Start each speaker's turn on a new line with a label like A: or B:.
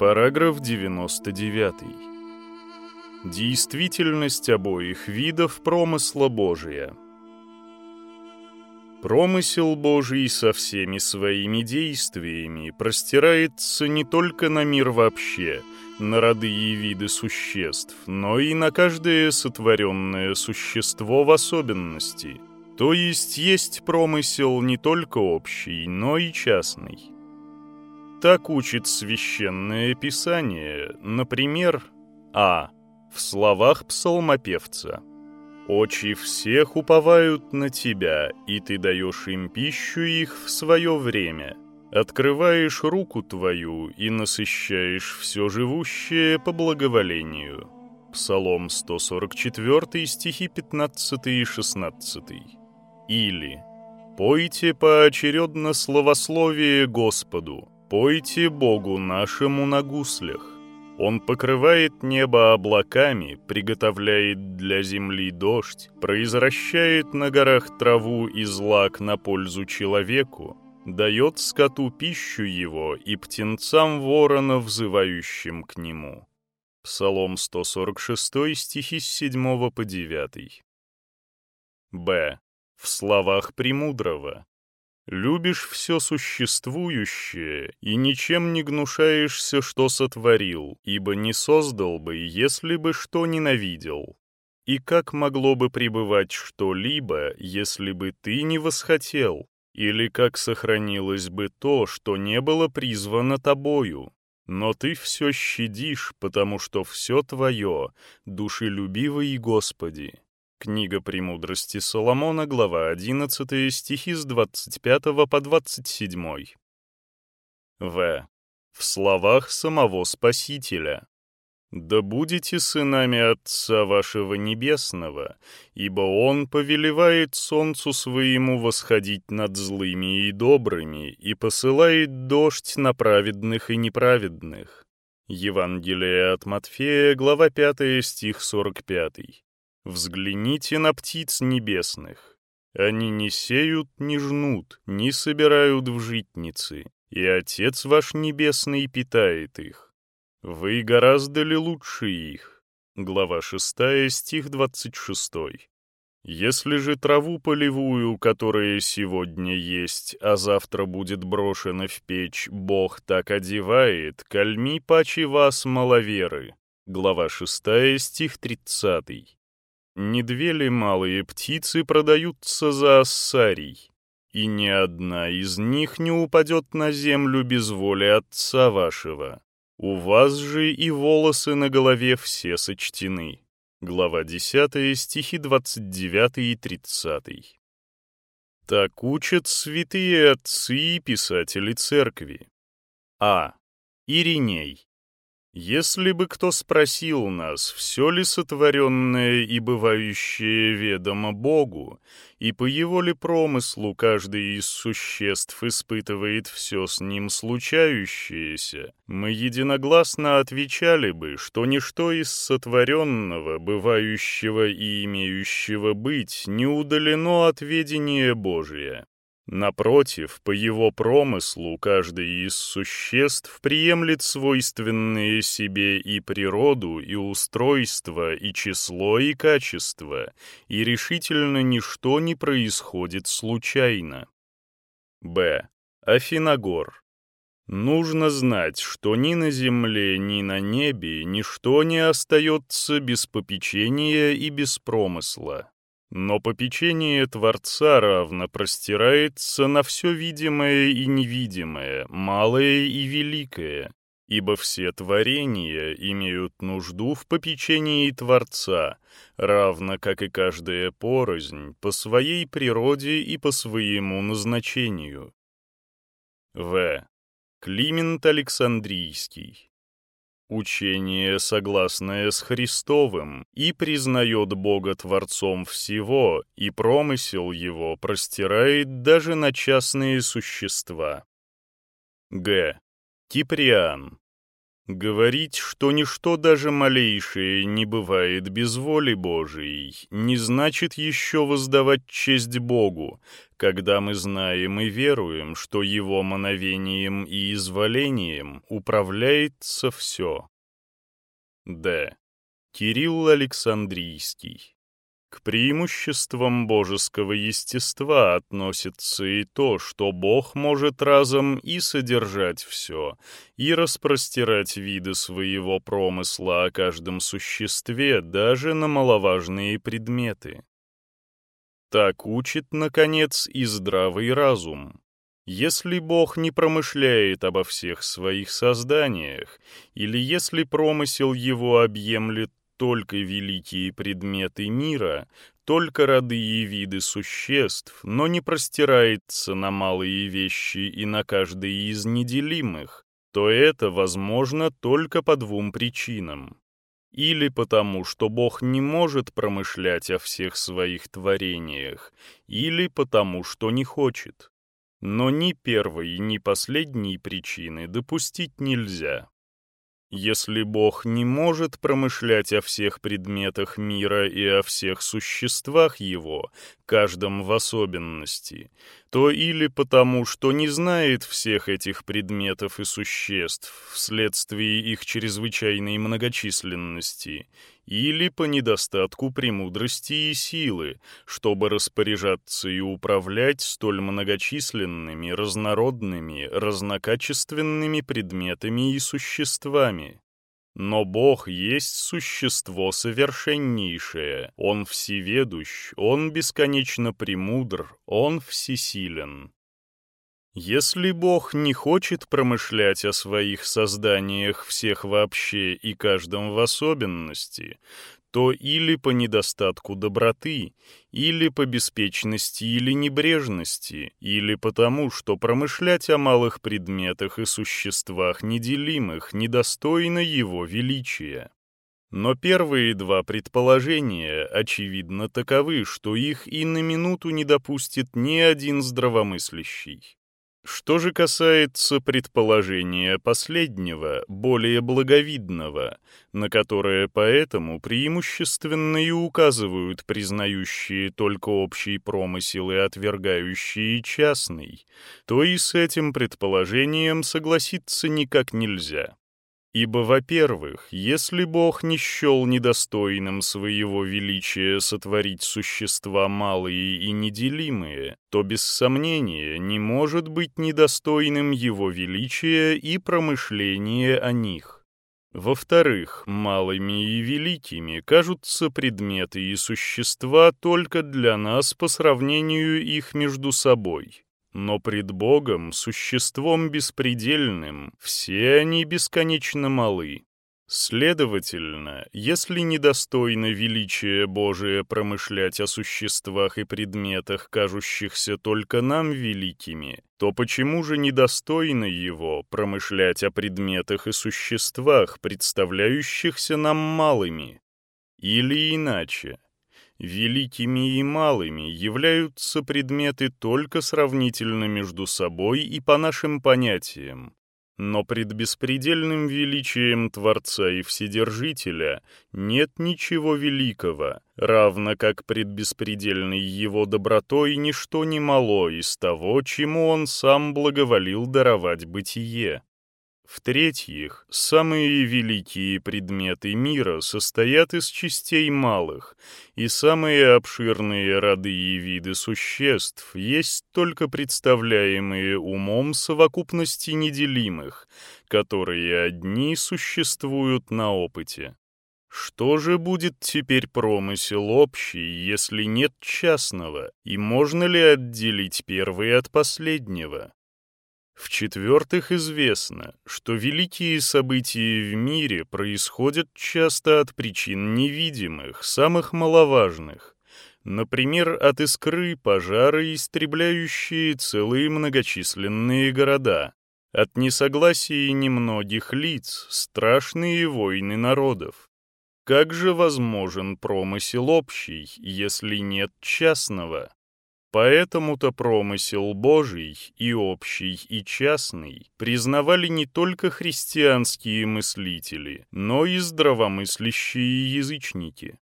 A: Параграф 99. Действительность обоих видов промысла Божия. Промысел Божий со всеми своими действиями простирается не только на мир вообще, на роды и виды существ, но и на каждое сотворенное существо в особенности. То есть есть промысел не только общий, но и частный. Так учит священное писание, например, А. В словах псалмопевца. «Очи всех уповают на тебя, и ты даешь им пищу их в свое время. Открываешь руку твою и насыщаешь все живущее по благоволению». Псалом 144, стихи 15 и 16. Или «Пойте поочередно словословие Господу, Пойте Богу нашему на гуслях. Он покрывает небо облаками, приготовляет для земли дождь, произвращает на горах траву и злак на пользу человеку, дает скоту пищу его и птенцам ворона, взывающим к нему. Псалом 146, стихи с 7 по 9. Б. В словах Премудрого. Любишь все существующее и ничем не гнушаешься, что сотворил, ибо не создал бы, если бы что ненавидел. И как могло бы пребывать что-либо, если бы ты не восхотел? Или как сохранилось бы то, что не было призвано тобою? Но ты все щадишь, потому что все твое, душелюбивый Господи. Книга «Премудрости Соломона», глава 11, стихи с 25 по 27. В. В словах самого Спасителя. «Да будете сынами Отца вашего Небесного, ибо Он повелевает солнцу своему восходить над злыми и добрыми и посылает дождь на праведных и неправедных». Евангелие от Матфея, глава 5, стих 45. Взгляните на птиц небесных. Они не сеют, не жнут, не собирают в житницы, и Отец ваш Небесный питает их. Вы гораздо ли лучше их? Глава 6, стих 26. Если же траву полевую, которая сегодня есть, а завтра будет брошена в печь, Бог так одевает, кальми паче вас маловеры. Глава 6, стих 30. Не две ли малые птицы продаются за ассарий? И ни одна из них не упадет на землю без воли отца вашего. У вас же и волосы на голове все сочтены. Глава 10, стихи 29 и 30. Так учат святые отцы и писатели церкви. А. Ириней. Если бы кто спросил нас, все ли сотворенное и бывающее ведомо Богу, и по его ли промыслу каждый из существ испытывает все с ним случающееся, мы единогласно отвечали бы, что ничто из сотворенного, бывающего и имеющего быть, не удалено от ведения Божия. Напротив, по его промыслу каждый из существ приемлет свойственные себе и природу, и устройство, и число, и качество, и решительно ничто не происходит случайно. Б. Афиногор. Нужно знать, что ни на земле, ни на небе ничто не остается без попечения и без промысла. Но попечение Творца равно простирается на все видимое и невидимое, малое и великое, ибо все творения имеют нужду в попечении Творца, равно как и каждая порознь, по своей природе и по своему назначению. В. Климент Александрийский учение, согласное с Христовым, и признает Бога Творцом всего, и промысел его простирает даже на частные существа. Г. Киприан. Говорить, что ничто даже малейшее не бывает без воли Божией, не значит еще воздавать честь Богу, когда мы знаем и веруем, что Его мановением и изволением управляется все. Д. Кирилл Александрийский к преимуществам божеского естества относится и то, что Бог может разом и содержать все, и распростирать виды своего промысла о каждом существе даже на маловажные предметы. Так учит, наконец, и здравый разум. Если Бог не промышляет обо всех своих созданиях, или если промысел его объемлет только великие предметы мира, только роды и виды существ, но не простирается на малые вещи и на каждый из неделимых, то это возможно только по двум причинам. Или потому, что Бог не может промышлять о всех своих творениях, или потому, что не хочет. Но ни первой, ни последней причины допустить нельзя. Если Бог не может промышлять о всех предметах мира и о всех существах его, каждом в особенности, то или потому, что не знает всех этих предметов и существ вследствие их чрезвычайной многочисленности, или по недостатку премудрости и силы, чтобы распоряжаться и управлять столь многочисленными, разнородными, разнокачественными предметами и существами. Но Бог есть существо совершеннейшее, Он всеведущ, Он бесконечно премудр, Он всесилен. Если Бог не хочет промышлять о своих созданиях всех вообще и каждом в особенности, то или по недостатку доброты, или по беспечности или небрежности, или потому, что промышлять о малых предметах и существах неделимых недостойно его величия. Но первые два предположения, очевидно, таковы, что их и на минуту не допустит ни один здравомыслящий. Что же касается предположения последнего, более благовидного, на которое поэтому преимущественно и указывают признающие только общий промысел и отвергающие частный, то и с этим предположением согласиться никак нельзя. Ибо, во-первых, если Бог не счел недостойным своего величия сотворить существа малые и неделимые, то без сомнения не может быть недостойным его величия и промышления о них. Во-вторых, малыми и великими кажутся предметы и существа только для нас по сравнению их между собой. Но пред Богом, существом беспредельным, все они бесконечно малы. Следовательно, если недостойно величия Божия промышлять о существах и предметах, кажущихся только нам великими, то почему же недостойно его промышлять о предметах и существах, представляющихся нам малыми? Или иначе, великими и малыми являются предметы только сравнительно между собой и по нашим понятиям. Но пред беспредельным величием Творца и Вседержителя нет ничего великого, равно как пред беспредельной его добротой ничто не мало из того, чему он сам благоволил даровать бытие. В-третьих, самые великие предметы мира состоят из частей малых, и самые обширные роды и виды существ есть только представляемые умом совокупности неделимых, которые одни существуют на опыте. Что же будет теперь промысел общий, если нет частного, и можно ли отделить первый от последнего? В-четвертых, известно, что великие события в мире происходят часто от причин невидимых, самых маловажных. Например, от искры пожара, истребляющие целые многочисленные города, от несогласия немногих лиц, страшные войны народов. Как же возможен промысел общий, если нет частного? Поэтому-то промысел Божий и общий, и частный признавали не только христианские мыслители, но и здравомыслящие язычники.